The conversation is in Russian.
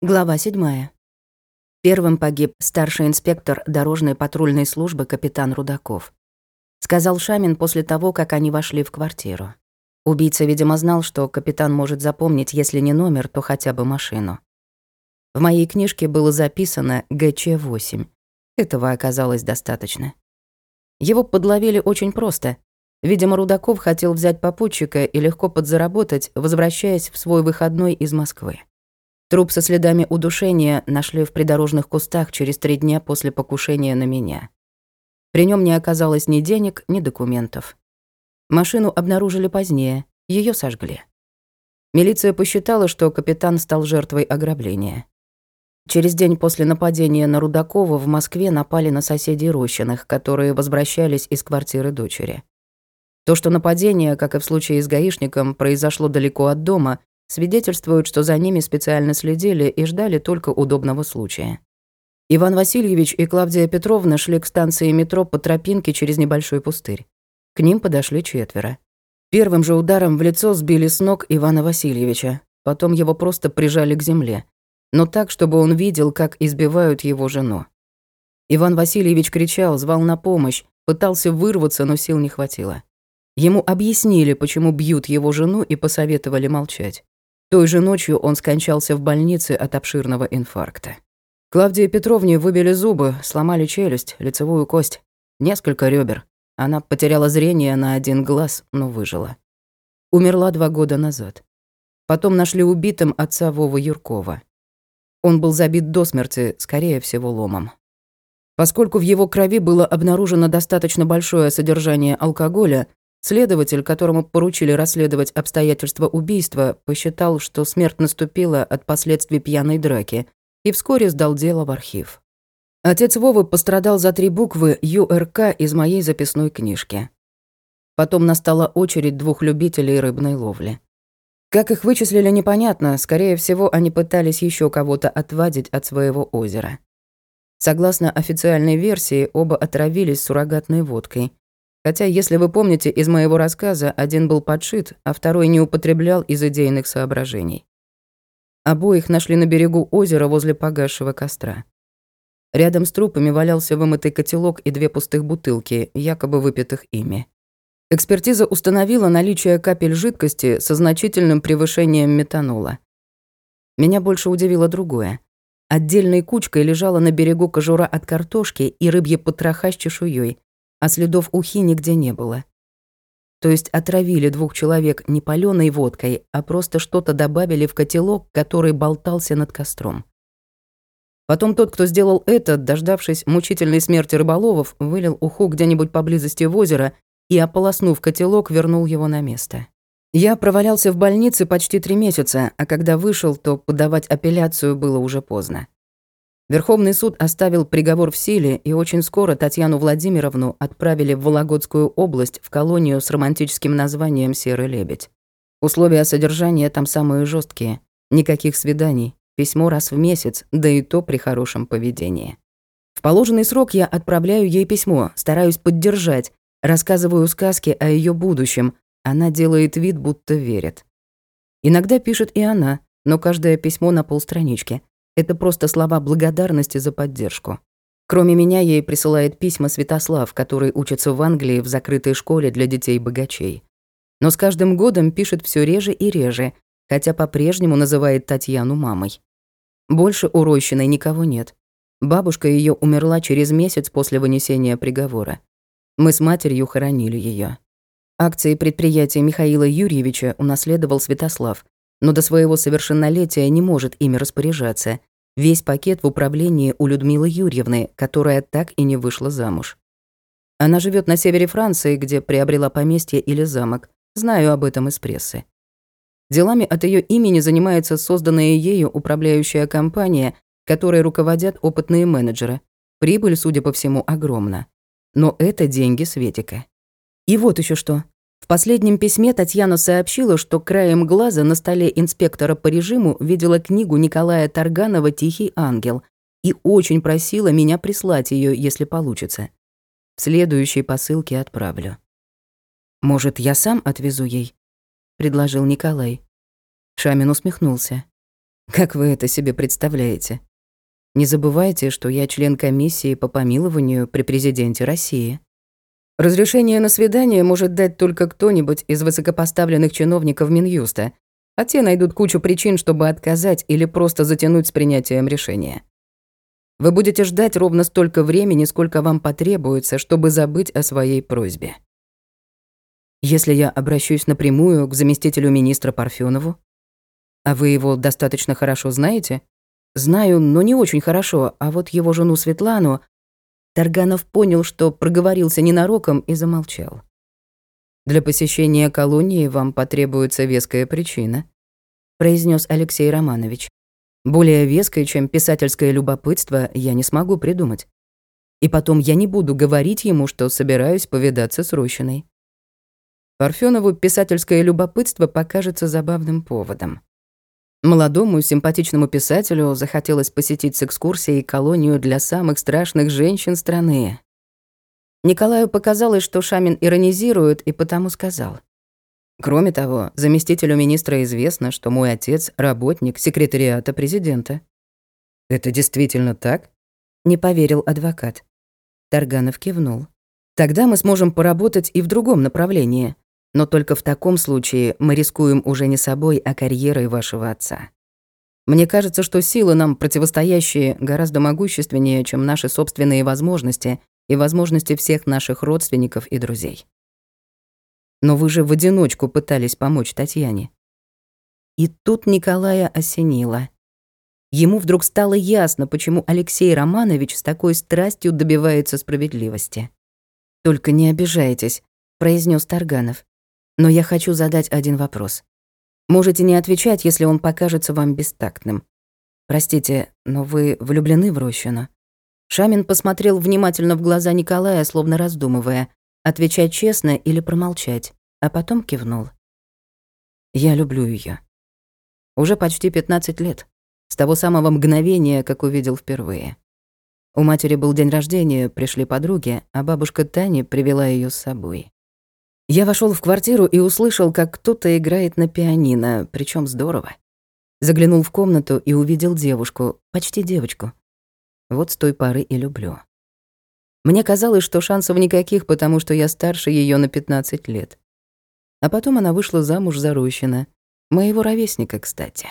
Глава 7. Первым погиб старший инспектор дорожной патрульной службы капитан Рудаков. Сказал Шамин после того, как они вошли в квартиру. Убийца, видимо, знал, что капитан может запомнить, если не номер, то хотя бы машину. В моей книжке было записано ГЧ-8. Этого оказалось достаточно. Его подловили очень просто. Видимо, Рудаков хотел взять попутчика и легко подзаработать, возвращаясь в свой выходной из Москвы. Труп со следами удушения нашли в придорожных кустах через три дня после покушения на меня. При нем не оказалось ни денег, ни документов. Машину обнаружили позднее, ее сожгли. Милиция посчитала, что капитан стал жертвой ограбления. Через день после нападения на Рудакова в Москве напали на соседей Рощиных, которые возвращались из квартиры дочери. То, что нападение, как и в случае с гаишником, произошло далеко от дома, свидетельствуют, что за ними специально следили и ждали только удобного случая. Иван Васильевич и Клавдия Петровна шли к станции метро по тропинке через небольшой пустырь. К ним подошли четверо. Первым же ударом в лицо сбили с ног Ивана Васильевича, потом его просто прижали к земле, но так, чтобы он видел, как избивают его жену. Иван Васильевич кричал, звал на помощь, пытался вырваться, но сил не хватило. Ему объяснили, почему бьют его жену, и посоветовали молчать. Той же ночью он скончался в больнице от обширного инфаркта. Клавдии Петровне выбили зубы, сломали челюсть, лицевую кость, несколько ребер. Она потеряла зрение на один глаз, но выжила. Умерла два года назад. Потом нашли убитым отца Вовы Юркова. Он был забит до смерти, скорее всего, ломом. Поскольку в его крови было обнаружено достаточно большое содержание алкоголя, Следователь, которому поручили расследовать обстоятельства убийства, посчитал, что смерть наступила от последствий пьяной драки, и вскоре сдал дело в архив. Отец Вовы пострадал за три буквы ЮРК из моей записной книжки. Потом настала очередь двух любителей рыбной ловли. Как их вычислили, непонятно. Скорее всего, они пытались еще кого-то отвадить от своего озера. Согласно официальной версии, оба отравились суррогатной водкой. Хотя, если вы помните из моего рассказа, один был подшит, а второй не употреблял из идейных соображений. Обоих нашли на берегу озера возле погасшего костра. Рядом с трупами валялся вымытый котелок и две пустых бутылки, якобы выпитых ими. Экспертиза установила наличие капель жидкости со значительным превышением метанола. Меня больше удивило другое. Отдельной кучкой лежала на берегу кожура от картошки и рыбье потроха с чешуей, а следов ухи нигде не было. То есть отравили двух человек не палёной водкой, а просто что-то добавили в котелок, который болтался над костром. Потом тот, кто сделал это, дождавшись мучительной смерти рыболовов, вылил уху где-нибудь поблизости в озеро и, ополоснув котелок, вернул его на место. Я провалялся в больнице почти три месяца, а когда вышел, то подавать апелляцию было уже поздно. Верховный суд оставил приговор в силе, и очень скоро Татьяну Владимировну отправили в Вологодскую область в колонию с романтическим названием «Серый лебедь». Условия содержания там самые жесткие. Никаких свиданий, письмо раз в месяц, да и то при хорошем поведении. В положенный срок я отправляю ей письмо, стараюсь поддержать, рассказываю сказки о ее будущем. Она делает вид, будто верит. Иногда пишет и она, но каждое письмо на полстранички. Это просто слова благодарности за поддержку. Кроме меня, ей присылает письма Святослав, который учится в Англии в закрытой школе для детей-богачей. Но с каждым годом пишет все реже и реже, хотя по-прежнему называет Татьяну мамой. Больше у Рощиной никого нет. Бабушка ее умерла через месяц после вынесения приговора. Мы с матерью хоронили ее. Акции предприятия Михаила Юрьевича унаследовал Святослав, но до своего совершеннолетия не может ими распоряжаться. Весь пакет в управлении у Людмилы Юрьевны, которая так и не вышла замуж. Она живет на севере Франции, где приобрела поместье или замок. Знаю об этом из прессы. Делами от ее имени занимается созданная ею управляющая компания, которой руководят опытные менеджеры. Прибыль, судя по всему, огромна. Но это деньги Светика. И вот еще что. В последнем письме Татьяна сообщила, что краем глаза на столе инспектора по режиму видела книгу Николая Тарганова «Тихий ангел» и очень просила меня прислать ее, если получится. В следующей посылке отправлю. «Может, я сам отвезу ей?» — предложил Николай. Шамин усмехнулся. Как вы это себе представляете? Не забывайте, что я член комиссии по помилованию при президенте России. Разрешение на свидание может дать только кто-нибудь из высокопоставленных чиновников Минюста, а те найдут кучу причин, чтобы отказать или просто затянуть с принятием решения. Вы будете ждать ровно столько времени, сколько вам потребуется, чтобы забыть о своей просьбе. Если я обращусь напрямую к заместителю министра Парфёнову, а вы его достаточно хорошо знаете? Знаю, но не очень хорошо, а вот его жену Светлану... Тарганов понял, что проговорился ненароком и замолчал. Для посещения колонии вам потребуется веская причина, произнес Алексей Романович. Более веской, чем писательское любопытство, я не смогу придумать. И потом я не буду говорить ему, что собираюсь повидаться с Рощиной. Парфёнову писательское любопытство покажется забавным поводом. Молодому симпатичному писателю захотелось посетить с экскурсией колонию для самых страшных женщин страны. Николаю показалось, что Шамин иронизирует, и потому сказал. Кроме того, заместителю министра известно, что мой отец — работник секретариата президента. «Это действительно так?» — не поверил адвокат. Тарганов кивнул. «Тогда мы сможем поработать и в другом направлении. Но только в таком случае мы рискуем уже не собой, а карьерой вашего отца. Мне кажется, что силы нам противостоящие гораздо могущественнее, чем наши собственные возможности и возможности всех наших родственников и друзей. Но вы же в одиночку пытались помочь Татьяне. И тут Николая осенило. Ему вдруг стало ясно, почему Алексей Романович с такой страстью добивается справедливости. «Только не обижайтесь», — произнес Тарганов. Но я хочу задать один вопрос. Можете не отвечать, если он покажется вам бестактным. Простите, но вы влюблены в Рощину?» Шамин посмотрел внимательно в глаза Николая, словно раздумывая, отвечать честно или промолчать, а потом кивнул. «Я люблю ее. Уже почти 15 лет, с того самого мгновения, как увидел впервые. У матери был день рождения, пришли подруги, а бабушка Таня привела ее с собой. Я вошел в квартиру и услышал, как кто-то играет на пианино, причем здорово. Заглянул в комнату и увидел девушку, почти девочку. Вот с той поры и люблю. Мне казалось, что шансов никаких, потому что я старше ее на 15 лет. А потом она вышла замуж за Рощина, моего ровесника, кстати.